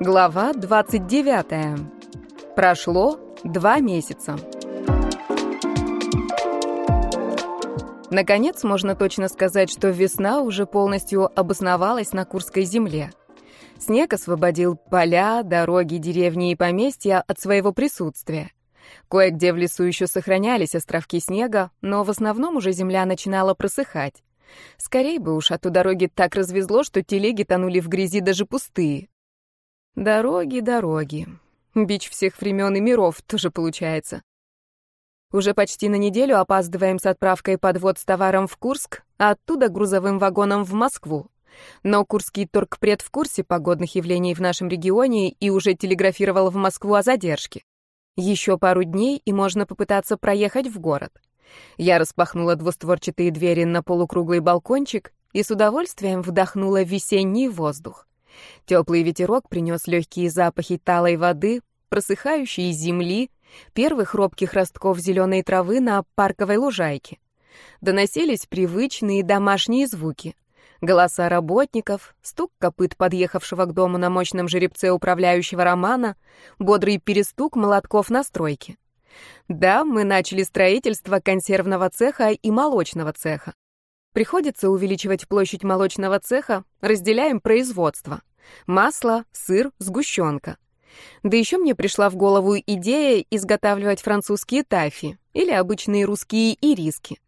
Глава 29. Прошло два месяца. Наконец, можно точно сказать, что весна уже полностью обосновалась на Курской земле. Снег освободил поля, дороги, деревни и поместья от своего присутствия. Кое-где в лесу еще сохранялись островки снега, но в основном уже земля начинала просыхать. Скорей бы уж, а то дороги так развезло, что телеги тонули в грязи даже пустые. Дороги, дороги. Бич всех времен и миров тоже получается. Уже почти на неделю опаздываем с отправкой подвод с товаром в Курск, а оттуда грузовым вагоном в Москву. Но курский торгпред в курсе погодных явлений в нашем регионе и уже телеграфировал в Москву о задержке. Еще пару дней, и можно попытаться проехать в город. Я распахнула двустворчатые двери на полукруглый балкончик и с удовольствием вдохнула весенний воздух. Теплый ветерок принес легкие запахи талой воды, просыхающей земли, первых робких ростков зеленой травы на парковой лужайке. Доносились привычные домашние звуки. Голоса работников, стук копыт подъехавшего к дому на мощном жеребце управляющего Романа, бодрый перестук молотков на стройке. Да, мы начали строительство консервного цеха и молочного цеха. Приходится увеличивать площадь молочного цеха, разделяем производство. Масло, сыр, сгущенка. Да еще мне пришла в голову идея изготавливать французские тафи или обычные русские ириски,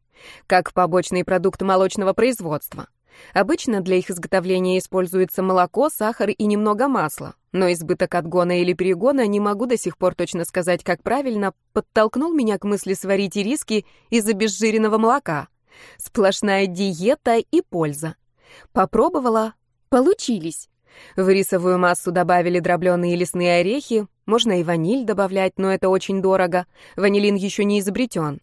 как побочный продукт молочного производства. Обычно для их изготовления используется молоко, сахар и немного масла, но избыток отгона или перегона, не могу до сих пор точно сказать, как правильно, подтолкнул меня к мысли сварить ириски из обезжиренного молока. Сплошная диета и польза. Попробовала, получились. В рисовую массу добавили дробленые лесные орехи, можно и ваниль добавлять, но это очень дорого. Ванилин еще не изобретен.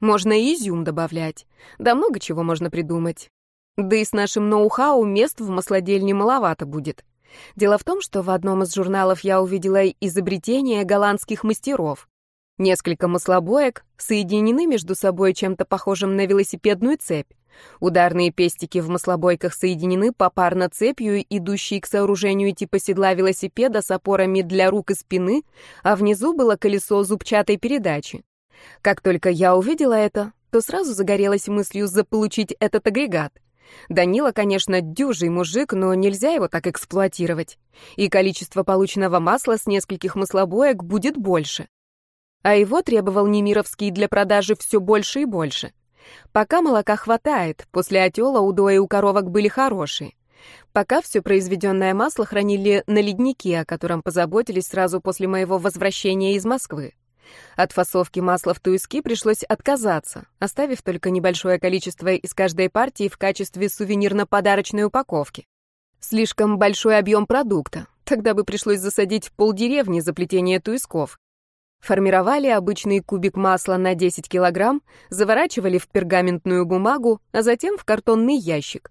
Можно и изюм добавлять. Да много чего можно придумать. Да и с нашим ноу-хау мест в маслодельне маловато будет. Дело в том, что в одном из журналов я увидела изобретение голландских мастеров. Несколько маслобоек соединены между собой чем-то похожим на велосипедную цепь. Ударные пестики в маслобойках соединены попарно цепью, идущей к сооружению типа седла велосипеда с опорами для рук и спины, а внизу было колесо зубчатой передачи. Как только я увидела это, то сразу загорелась мыслью заполучить этот агрегат. Данила, конечно, дюжий мужик, но нельзя его так эксплуатировать. И количество полученного масла с нескольких маслобоек будет больше. А его требовал Немировский для продажи все больше и больше. Пока молока хватает, после отела удои у коровок были хорошие. Пока все произведенное масло хранили на леднике, о котором позаботились сразу после моего возвращения из Москвы. От фасовки масла в туиски пришлось отказаться, оставив только небольшое количество из каждой партии в качестве сувенирно-подарочной упаковки. Слишком большой объем продукта, тогда бы пришлось засадить полдеревни за плетение туисков. Формировали обычный кубик масла на 10 килограмм, заворачивали в пергаментную бумагу, а затем в картонный ящик.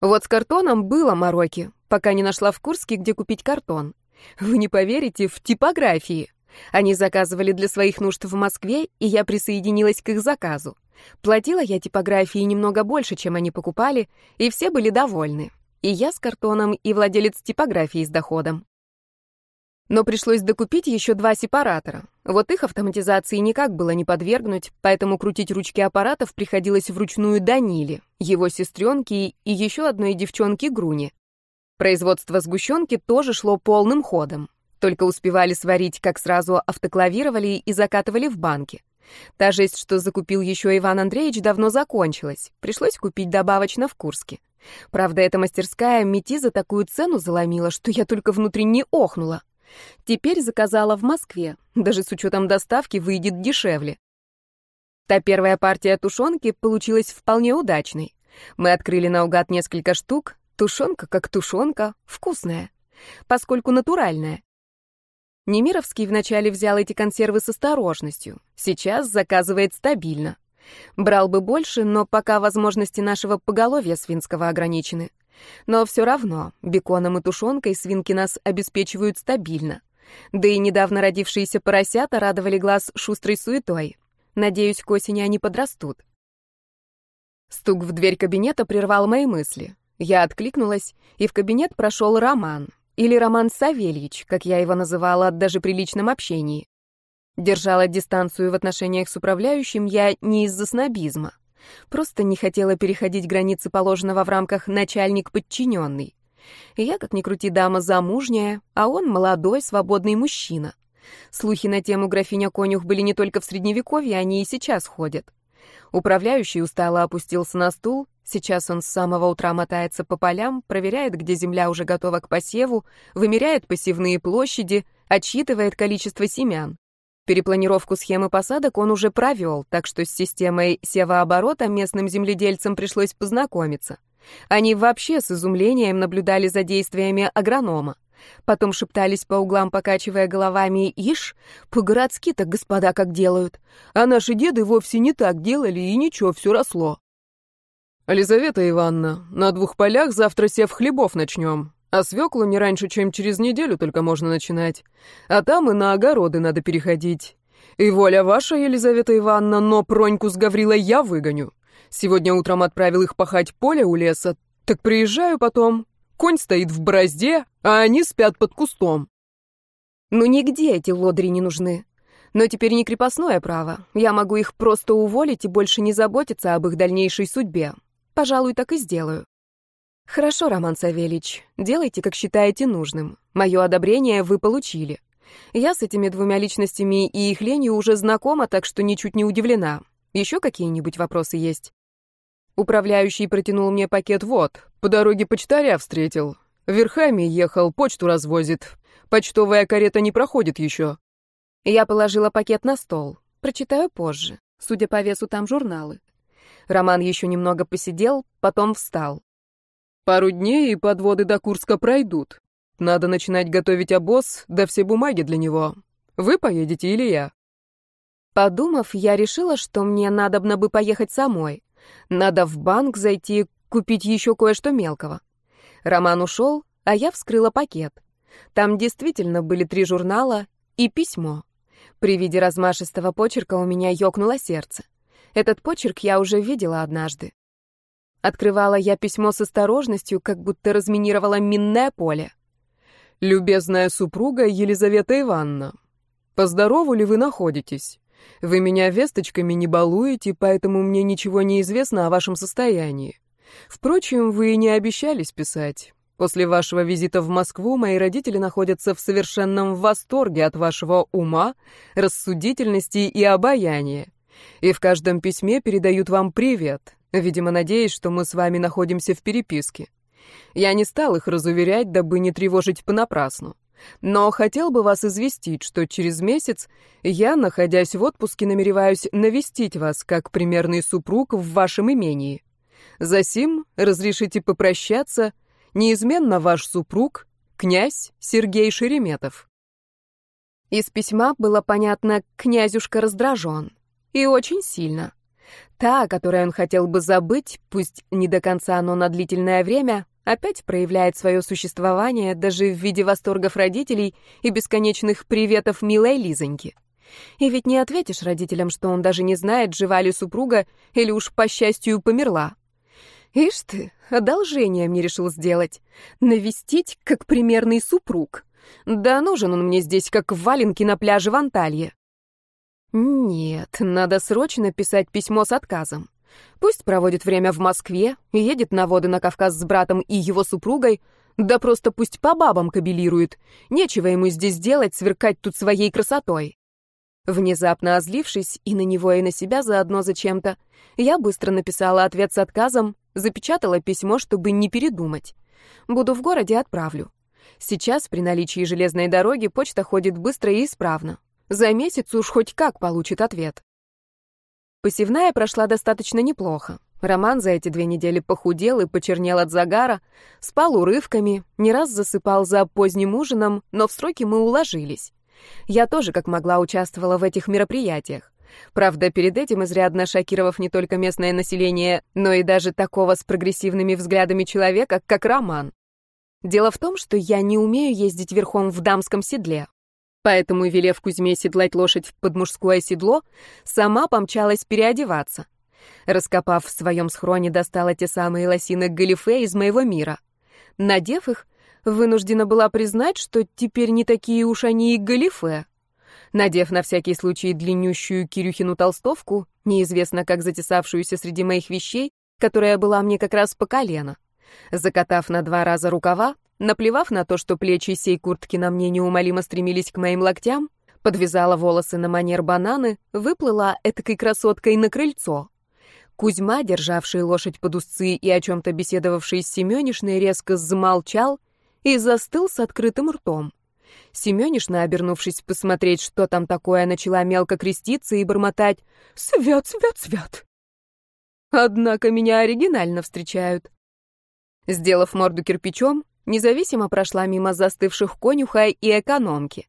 Вот с картоном было мороки, пока не нашла в Курске, где купить картон. Вы не поверите, в типографии. Они заказывали для своих нужд в Москве, и я присоединилась к их заказу. Платила я типографии немного больше, чем они покупали, и все были довольны. И я с картоном, и владелец типографии с доходом. Но пришлось докупить еще два сепаратора. Вот их автоматизации никак было не подвергнуть, поэтому крутить ручки аппаратов приходилось вручную Даниле, его сестренке и еще одной девчонке Груне. Производство сгущенки тоже шло полным ходом. Только успевали сварить, как сразу автоклавировали и закатывали в банки. Та жесть, что закупил еще Иван Андреевич, давно закончилась. Пришлось купить добавочно в Курске. Правда, эта мастерская Мети за такую цену заломила, что я только внутренне охнула. Теперь заказала в Москве. Даже с учетом доставки выйдет дешевле. Та первая партия тушенки получилась вполне удачной. Мы открыли наугад несколько штук. Тушенка как тушенка, вкусная. Поскольку натуральная. Немировский вначале взял эти консервы с осторожностью. Сейчас заказывает стабильно. Брал бы больше, но пока возможности нашего поголовья свинского ограничены. Но все равно беконом и тушенкой свинки нас обеспечивают стабильно. Да и недавно родившиеся поросята радовали глаз шустрой суетой. Надеюсь, к осени они подрастут. Стук в дверь кабинета прервал мои мысли. Я откликнулась, и в кабинет прошел Роман, или Роман Савельич, как я его называла даже при личном общении. Держала дистанцию в отношениях с управляющим я не из-за снобизма. Просто не хотела переходить границы положенного в рамках начальник-подчиненный. Я, как ни крути, дама замужняя, а он молодой, свободный мужчина. Слухи на тему графиня-конюх были не только в Средневековье, они и сейчас ходят. Управляющий устало опустился на стул, сейчас он с самого утра мотается по полям, проверяет, где земля уже готова к посеву, вымеряет посевные площади, отсчитывает количество семян. Перепланировку схемы посадок он уже провел, так что с системой севооборота местным земледельцам пришлось познакомиться. Они вообще с изумлением наблюдали за действиями агронома. Потом шептались по углам, покачивая головами, «Ишь, по-городски-то господа как делают. А наши деды вовсе не так делали, и ничего, все росло». «Елизавета Ивановна, на двух полях завтра сев хлебов начнем, а свеклу не раньше, чем через неделю только можно начинать. А там и на огороды надо переходить. И воля ваша, Елизавета Ивановна, но Проньку с Гаврилой я выгоню. Сегодня утром отправил их пахать поле у леса, так приезжаю потом, Конь стоит в борозде, а они спят под кустом. Ну нигде эти лодри не нужны. Но теперь не крепостное право. Я могу их просто уволить и больше не заботиться об их дальнейшей судьбе. Пожалуй, так и сделаю. Хорошо, Роман Савельич, делайте, как считаете нужным. Мое одобрение вы получили. Я с этими двумя личностями и их ленью уже знакома, так что ничуть не удивлена. Еще какие-нибудь вопросы есть? Управляющий протянул мне пакет вот. По дороге почтаря встретил. Верхами ехал, почту развозит. Почтовая карета не проходит еще. Я положила пакет на стол. Прочитаю позже. Судя по весу, там журналы. Роман еще немного посидел, потом встал. Пару дней и подводы до Курска пройдут. Надо начинать готовить обоз, да все бумаги для него. Вы поедете или я? Подумав, я решила, что мне надобно бы поехать самой. Надо в банк зайти, купить еще кое-что мелкого. Роман ушел, а я вскрыла пакет. Там действительно были три журнала и письмо. При виде размашистого почерка у меня ёкнуло сердце. Этот почерк я уже видела однажды. Открывала я письмо с осторожностью, как будто разминировала минное поле. «Любезная супруга Елизавета Ивановна, поздорову ли вы находитесь? Вы меня весточками не балуете, поэтому мне ничего не известно о вашем состоянии. Впрочем, вы не обещались писать. После вашего визита в Москву мои родители находятся в совершенном восторге от вашего ума, рассудительности и обаяния. И в каждом письме передают вам привет, видимо, надеясь, что мы с вами находимся в переписке. Я не стал их разуверять, дабы не тревожить понапрасну. Но хотел бы вас известить, что через месяц я, находясь в отпуске, намереваюсь навестить вас как примерный супруг в вашем имении. Засим разрешите попрощаться, неизменно ваш супруг, князь Сергей Шереметов. Из письма было понятно, князюшка раздражен. И очень сильно. Та, которую он хотел бы забыть, пусть не до конца, но на длительное время, опять проявляет свое существование даже в виде восторгов родителей и бесконечных приветов милой Лизоньки. И ведь не ответишь родителям, что он даже не знает, жива ли супруга или уж, по счастью, померла. Ишь ты, одолжение мне решил сделать. Навестить, как примерный супруг. Да нужен он мне здесь, как валенки на пляже в Анталье. Нет, надо срочно писать письмо с отказом. Пусть проводит время в Москве, едет на воды на Кавказ с братом и его супругой, да просто пусть по бабам кабелирует. Нечего ему здесь делать, сверкать тут своей красотой. Внезапно озлившись и на него, и на себя заодно зачем-то, я быстро написала ответ с отказом, запечатала письмо, чтобы не передумать. Буду в городе, отправлю. Сейчас, при наличии железной дороги, почта ходит быстро и исправно. За месяц уж хоть как получит ответ. Посевная прошла достаточно неплохо. Роман за эти две недели похудел и почернел от загара, спал урывками, не раз засыпал за поздним ужином, но в сроки мы уложились. Я тоже как могла участвовала в этих мероприятиях. Правда, перед этим изрядно шокировав не только местное население, но и даже такого с прогрессивными взглядами человека, как Роман. Дело в том, что я не умею ездить верхом в дамском седле. Поэтому, велев Кузьме седлать лошадь под мужское седло, сама помчалась переодеваться. Раскопав в своем схроне, достала те самые лосины галифе из моего мира. Надев их, вынуждена была признать, что теперь не такие уж они и галифе. Надев на всякий случай длиннющую Кирюхину толстовку, неизвестно как затесавшуюся среди моих вещей, которая была мне как раз по колено. Закатав на два раза рукава, наплевав на то, что плечи сей куртки на мне неумолимо стремились к моим локтям, подвязала волосы на манер бананы, выплыла этакой красоткой на крыльцо. Кузьма, державший лошадь под узцы и о чем-то беседовавший с Семенишной, резко замолчал и застыл с открытым ртом. Семенишна, обернувшись посмотреть, что там такое, начала мелко креститься и бормотать «Свят, свят, свят!». Однако меня оригинально встречают. Сделав морду кирпичом, независимо прошла мимо застывших конюха и экономки.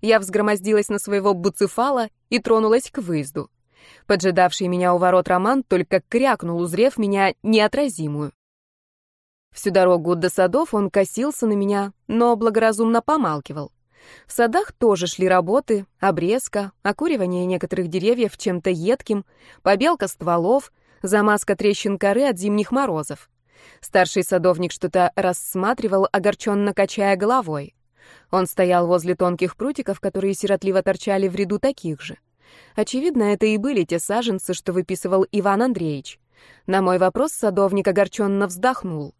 Я взгромоздилась на своего буцефала и тронулась к выезду. Поджидавший меня у ворот Роман только крякнул, узрев меня неотразимую. Всю дорогу до садов он косился на меня, но благоразумно помалкивал. В садах тоже шли работы, обрезка, окуривание некоторых деревьев чем-то едким, побелка стволов, замазка трещин коры от зимних морозов. Старший садовник что-то рассматривал, огорченно качая головой. Он стоял возле тонких прутиков, которые сиротливо торчали в ряду таких же. Очевидно, это и были те саженцы, что выписывал Иван Андреевич. На мой вопрос садовник огорченно вздохнул.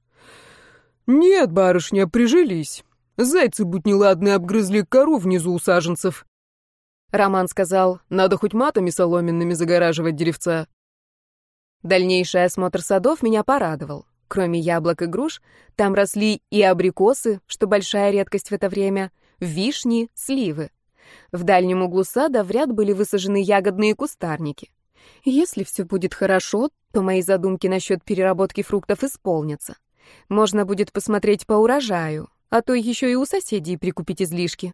«Нет, барышня, прижились. Зайцы, будь неладны, обгрызли кору внизу у саженцев». Роман сказал, надо хоть матами соломенными загораживать деревца. Дальнейший осмотр садов меня порадовал. Кроме яблок и груш, там росли и абрикосы, что большая редкость в это время, вишни, сливы. В дальнем углу сада в ряд были высажены ягодные кустарники. Если все будет хорошо, то мои задумки насчет переработки фруктов исполнятся. Можно будет посмотреть по урожаю, а то еще и у соседей прикупить излишки.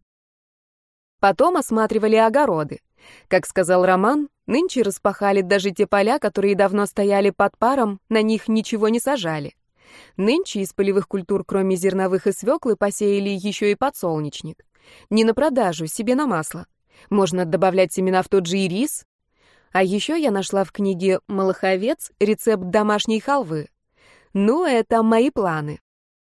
Потом осматривали огороды. Как сказал Роман, нынче распахали даже те поля, которые давно стояли под паром, на них ничего не сажали. Нынче из полевых культур, кроме зерновых и свеклы, посеяли еще и подсолнечник. Не на продажу, себе на масло. Можно добавлять семена в тот же и рис. А еще я нашла в книге «Малаховец» рецепт домашней халвы. Ну, это мои планы.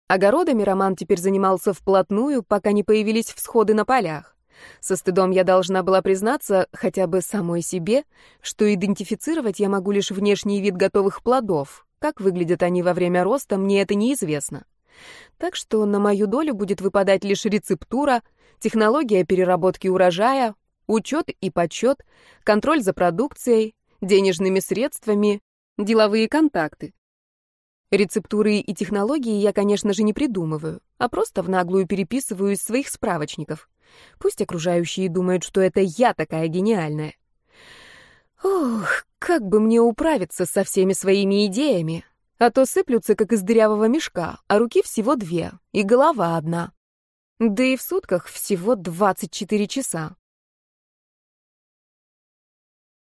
Огородами Роман теперь занимался вплотную, пока не появились всходы на полях. Со стыдом я должна была признаться, хотя бы самой себе, что идентифицировать я могу лишь внешний вид готовых плодов. Как выглядят они во время роста, мне это неизвестно. Так что на мою долю будет выпадать лишь рецептура, технология переработки урожая, учет и подсчет, контроль за продукцией, денежными средствами, деловые контакты. Рецептуры и технологии я, конечно же, не придумываю, а просто в наглую переписываю из своих справочников. Пусть окружающие думают, что это я такая гениальная. Ох, как бы мне управиться со всеми своими идеями, а то сыплются, как из дырявого мешка, а руки всего две, и голова одна. Да и в сутках всего 24 часа.